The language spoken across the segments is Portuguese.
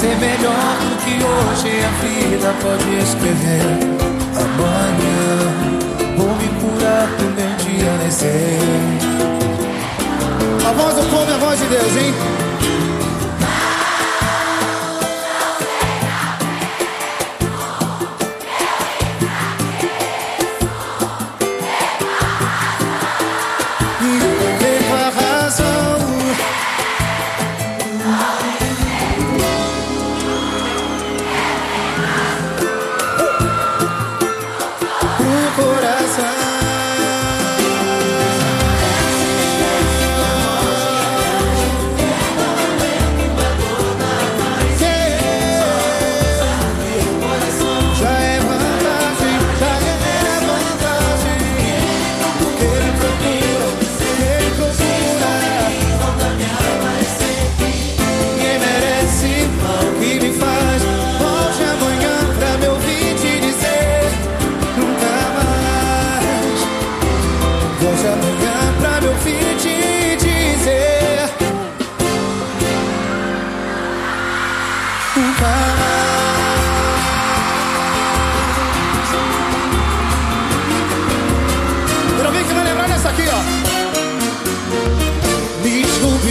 que hoje a vida pode escrever Amanhã vou me curar do meu dia nascer A voz do povo é a voz de Deus, hein?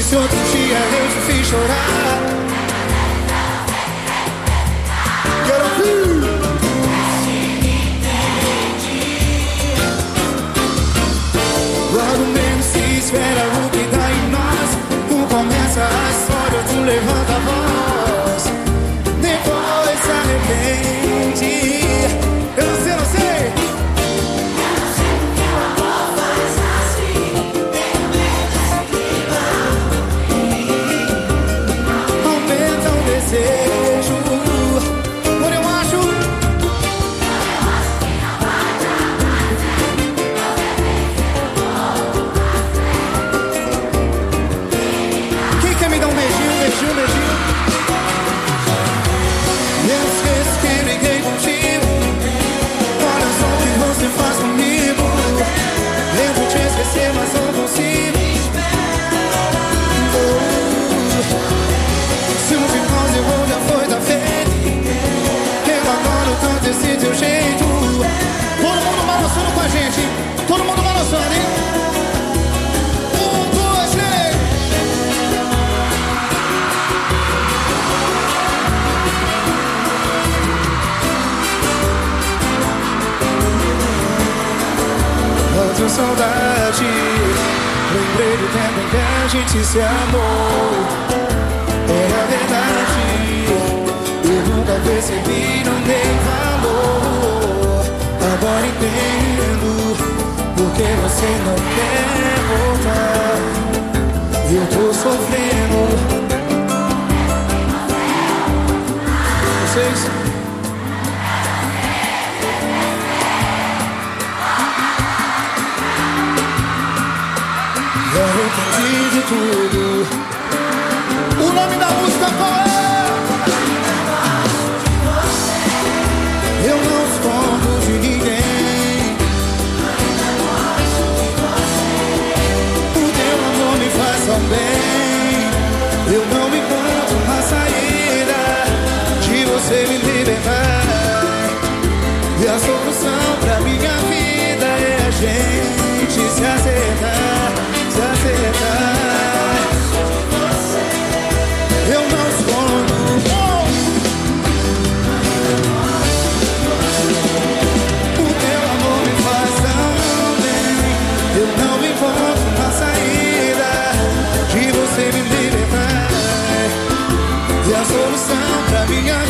Se outro dia eu te fiz chorar. Quero ouvir. Logo menos se espera o que dá em nós. Tu começa a história, tu levanta a voz. Saudade. Lembrei do tempo em que a gente se amou. Era verdade. Eu nunca percebi, não dei valor. Agora entendo Porque você não quer voltar. Eu tô sofrendo. Vocês de tudo. O nome da música qual é? Eu não escondo de ninguém. O teu amor me faz tão bem. Eu não encontro uma saída de você me você me libertar. E a solução pra minha